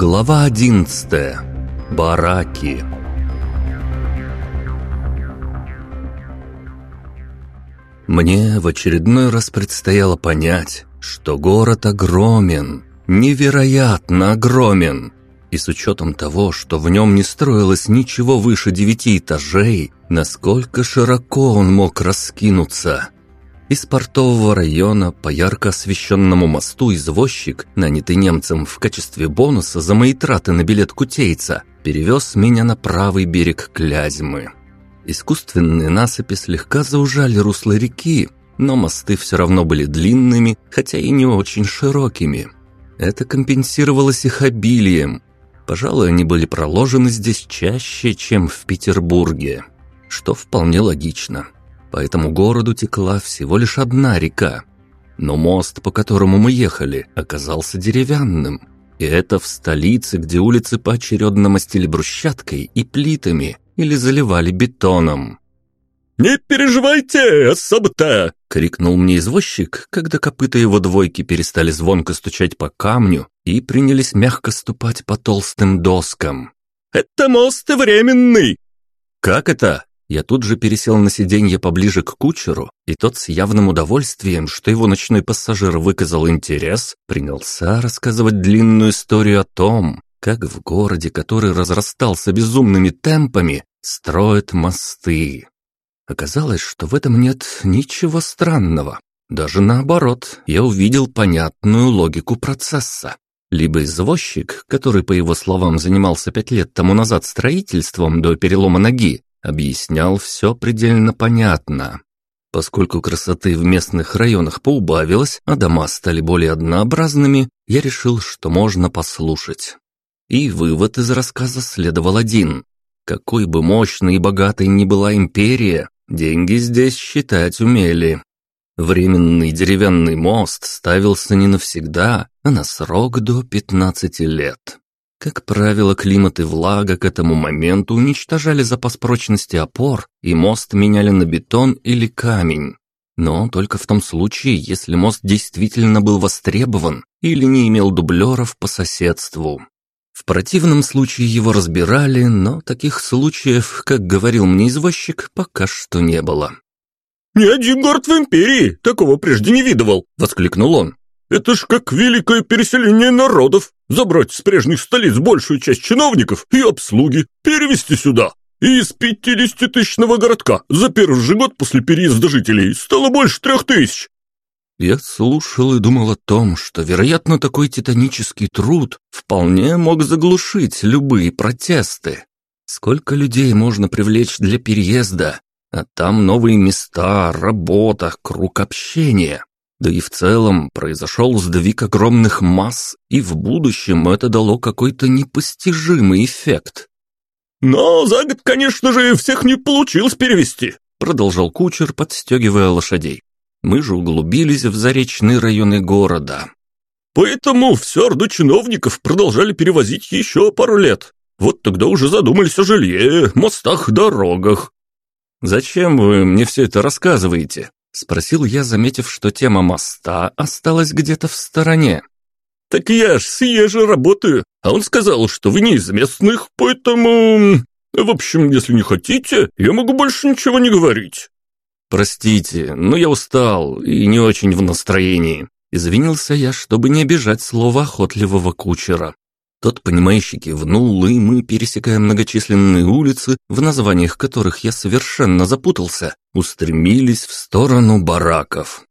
Глава одиннадцатая. Бараки. Мне в очередной раз предстояло понять, что город огромен, невероятно огромен. И с учетом того, что в нем не строилось ничего выше девяти этажей, насколько широко он мог раскинуться – из портового района по ярко освещенному мосту извозчик, нанятый немцем в качестве бонуса за мои траты на билет кутейца, перевез меня на правый берег Клязьмы. Искусственные насыпи слегка заужали русло реки, но мосты все равно были длинными, хотя и не очень широкими. Это компенсировалось их обилием. Пожалуй, они были проложены здесь чаще, чем в Петербурге, что вполне логично – по этому городу текла всего лишь одна река. Но мост, по которому мы ехали, оказался деревянным. И это в столице, где улицы поочередно мастили брусчаткой и плитами или заливали бетоном. «Не переживайте особо-то!» — крикнул мне извозчик, когда копыта его двойки перестали звонко стучать по камню и принялись мягко ступать по толстым доскам. «Это мост временный!» «Как это?» Я тут же пересел на сиденье поближе к кучеру, и тот с явным удовольствием, что его ночной пассажир выказал интерес, принялся рассказывать длинную историю о том, как в городе, который разрастался безумными темпами, строят мосты. Оказалось, что в этом нет ничего странного. Даже наоборот, я увидел понятную логику процесса. Либо извозчик, который, по его словам, занимался пять лет тому назад строительством до перелома ноги, объяснял все предельно понятно. Поскольку красоты в местных районах поубавилось, а дома стали более однообразными, я решил, что можно послушать. И вывод из рассказа следовал один. Какой бы мощной и богатой ни была империя, деньги здесь считать умели. Временный деревянный мост ставился не навсегда, а на срок до 15 лет. Как правило, климат и влага к этому моменту уничтожали запас прочности опор, и мост меняли на бетон или камень. Но только в том случае, если мост действительно был востребован или не имел дублеров по соседству. В противном случае его разбирали, но таких случаев, как говорил мне извозчик, пока что не было. «Ни один город в империи такого прежде не видывал!» — воскликнул он. Это ж как великое переселение народов. Забрать с прежних столиц большую часть чиновников и обслуги, перевести сюда. И из пятидесятитысячного городка за первый же год после переезда жителей стало больше трех тысяч. Я слушал и думал о том, что, вероятно, такой титанический труд вполне мог заглушить любые протесты. Сколько людей можно привлечь для переезда, а там новые места, работа, круг общения. Да и в целом произошел сдвиг огромных масс, и в будущем это дало какой-то непостижимый эффект. «Но за год, конечно же, всех не получилось перевести», продолжал кучер, подстегивая лошадей. Мы же углубились в заречные районы города. Поэтому все орду чиновников продолжали перевозить еще пару лет. Вот тогда уже задумались о жилье, мостах, дорогах. «Зачем вы мне все это рассказываете?» Спросил я, заметив, что тема моста осталась где-то в стороне. «Так я ж съезжу работаю, а он сказал, что вы не из местных, поэтому... В общем, если не хотите, я могу больше ничего не говорить». «Простите, но я устал и не очень в настроении». Извинился я, чтобы не обижать слово охотливого кучера. Тот, понимающий, кивнул, и мы, пересекая многочисленные улицы, в названиях которых я совершенно запутался, устремились в сторону бараков.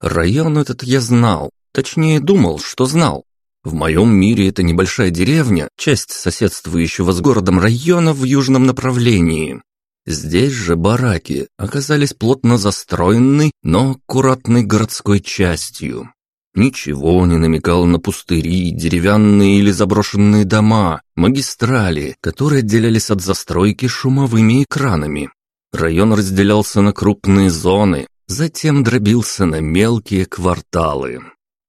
Район этот я знал, точнее думал, что знал. В моем мире это небольшая деревня, часть соседствующего с городом района в южном направлении. Здесь же бараки оказались плотно застроенной, но аккуратной городской частью. Ничего не намекало на пустыри, деревянные или заброшенные дома, магистрали, которые отделялись от застройки шумовыми экранами. Район разделялся на крупные зоны, затем дробился на мелкие кварталы.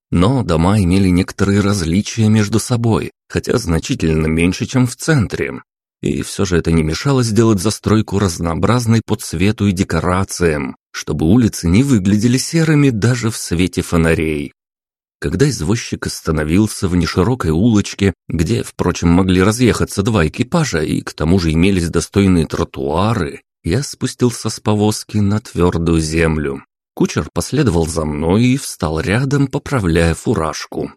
Но дома имели некоторые различия между собой, хотя значительно меньше, чем в центре. И все же это не мешало сделать застройку разнообразной по цвету и декорациям, чтобы улицы не выглядели серыми даже в свете фонарей. Когда извозчик остановился в неширокой улочке, где, впрочем, могли разъехаться два экипажа и к тому же имелись достойные тротуары, я спустился с повозки на твердую землю. Кучер последовал за мной и встал рядом, поправляя фуражку.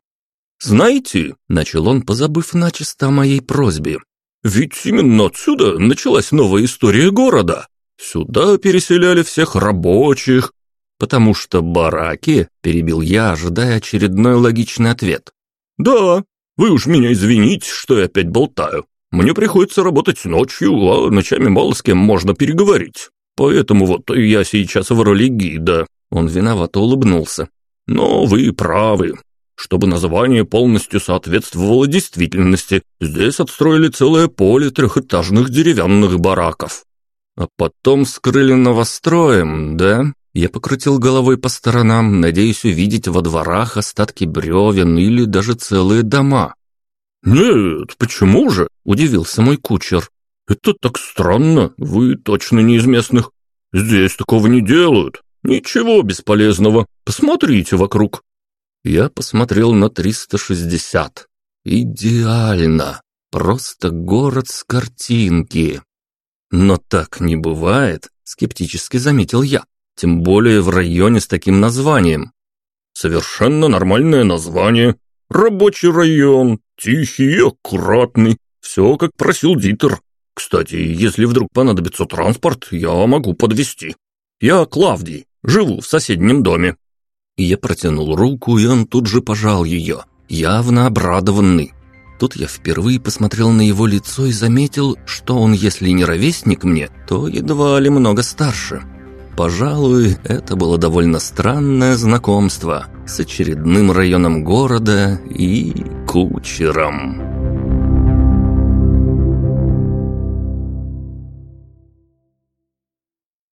«Знаете», — начал он, позабыв начисто о моей просьбе, «ведь именно отсюда началась новая история города. Сюда переселяли всех рабочих, потому что бараки, перебил я, ожидая очередной логичный ответ. Да, вы уж меня извините, что я опять болтаю. Мне приходится работать ночью, а ночами мало с кем можно переговорить. Поэтому вот я сейчас в роли гида. Он виновато улыбнулся. Но вы правы. Чтобы название полностью соответствовало действительности, здесь отстроили целое поле трехэтажных деревянных бараков. А потом скрыли новостроем, да? Я покрутил головой по сторонам, надеясь увидеть во дворах остатки бревен или даже целые дома. «Нет, почему же?» – удивился мой кучер. «Это так странно, вы точно не из местных. Здесь такого не делают. Ничего бесполезного. Посмотрите вокруг». Я посмотрел на 360. Идеально. Просто город с картинки. Но так не бывает, скептически заметил я. Тем более в районе с таким названием. Совершенно нормальное название. Рабочий район, тихий аккуратный. Все, как просил Дитер. Кстати, если вдруг понадобится транспорт, я могу подвезти. Я Клавдий, живу в соседнем доме. Я протянул руку, и он тут же пожал ее, явно обрадованный. Тут я впервые посмотрел на его лицо и заметил, что он, если не ровесник мне, то едва ли много старше. Пожалуй, это было довольно странное знакомство с очередным районом города и кучером.